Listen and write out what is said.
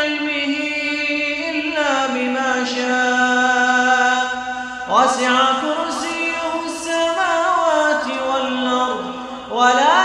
علمه إلا بما شاء. وسع كرسيه السماوات والأرض ولا